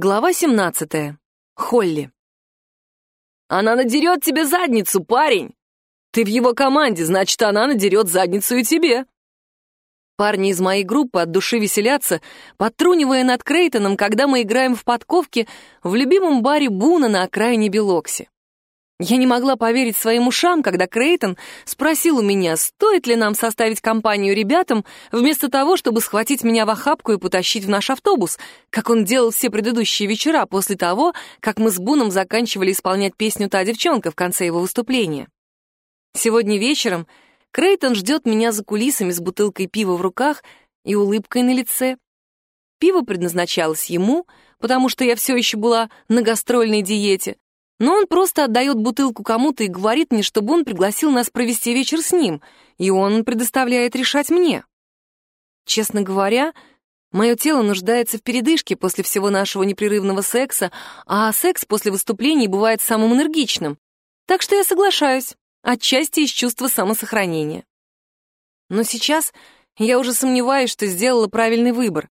Глава 17. Холли. «Она надерет тебе задницу, парень! Ты в его команде, значит, она надерет задницу и тебе!» Парни из моей группы от души веселятся, подтрунивая над Крейтоном, когда мы играем в подковки в любимом баре Буна на окраине Белокси. Я не могла поверить своим ушам, когда Крейтон спросил у меня, стоит ли нам составить компанию ребятам, вместо того, чтобы схватить меня в охапку и потащить в наш автобус, как он делал все предыдущие вечера после того, как мы с Буном заканчивали исполнять песню «Та девчонка» в конце его выступления. Сегодня вечером Крейтон ждет меня за кулисами с бутылкой пива в руках и улыбкой на лице. Пиво предназначалось ему, потому что я все еще была на гастрольной диете, но он просто отдает бутылку кому-то и говорит мне, чтобы он пригласил нас провести вечер с ним, и он предоставляет решать мне. Честно говоря, мое тело нуждается в передышке после всего нашего непрерывного секса, а секс после выступлений бывает самым энергичным. Так что я соглашаюсь, отчасти из чувства самосохранения. Но сейчас я уже сомневаюсь, что сделала правильный выбор.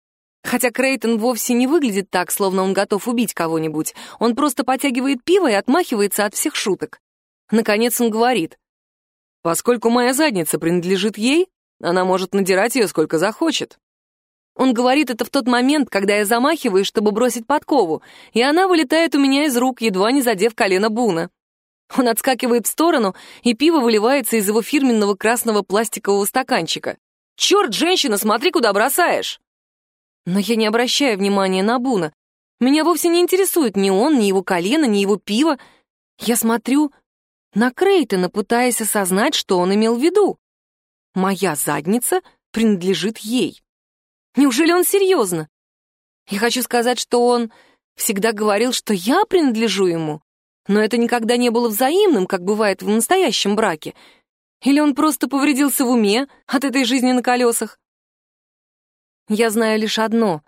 Хотя Крейтон вовсе не выглядит так, словно он готов убить кого-нибудь. Он просто потягивает пиво и отмахивается от всех шуток. Наконец он говорит. «Поскольку моя задница принадлежит ей, она может надирать ее сколько захочет». Он говорит это в тот момент, когда я замахиваюсь, чтобы бросить подкову, и она вылетает у меня из рук, едва не задев колено Буна. Он отскакивает в сторону, и пиво выливается из его фирменного красного пластикового стаканчика. «Черт, женщина, смотри, куда бросаешь!» Но я не обращаю внимания на Буна. Меня вовсе не интересует ни он, ни его колено, ни его пиво. Я смотрю на Крейтона, пытаясь осознать, что он имел в виду. Моя задница принадлежит ей. Неужели он серьезно? Я хочу сказать, что он всегда говорил, что я принадлежу ему, но это никогда не было взаимным, как бывает в настоящем браке. Или он просто повредился в уме от этой жизни на колесах? Я знаю лишь одно.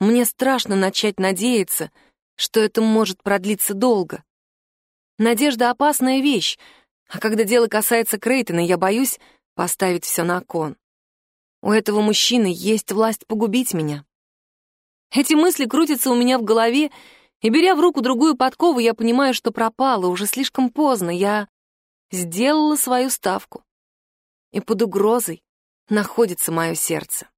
Мне страшно начать надеяться, что это может продлиться долго. Надежда — опасная вещь, а когда дело касается Крейтона, я боюсь поставить все на кон. У этого мужчины есть власть погубить меня. Эти мысли крутятся у меня в голове, и, беря в руку другую подкову, я понимаю, что пропало, уже слишком поздно, я сделала свою ставку. И под угрозой находится мое сердце.